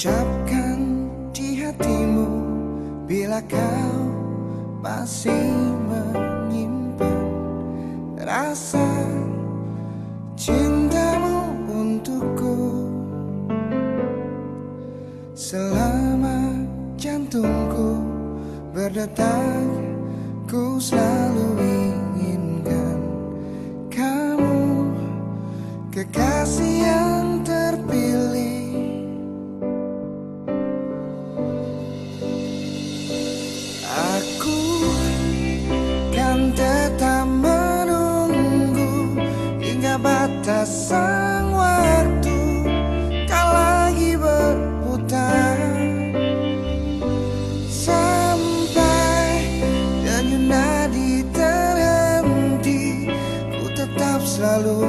Ucapkan di hatimu bila kau masih menyimpan rasa cintamu untukku. Selama jantungku berdetak ku selalu tetap menunggu hingga batas sang waktu. Kau lagi berputar. Sampai denyut nadi terhenti ku tetap selalu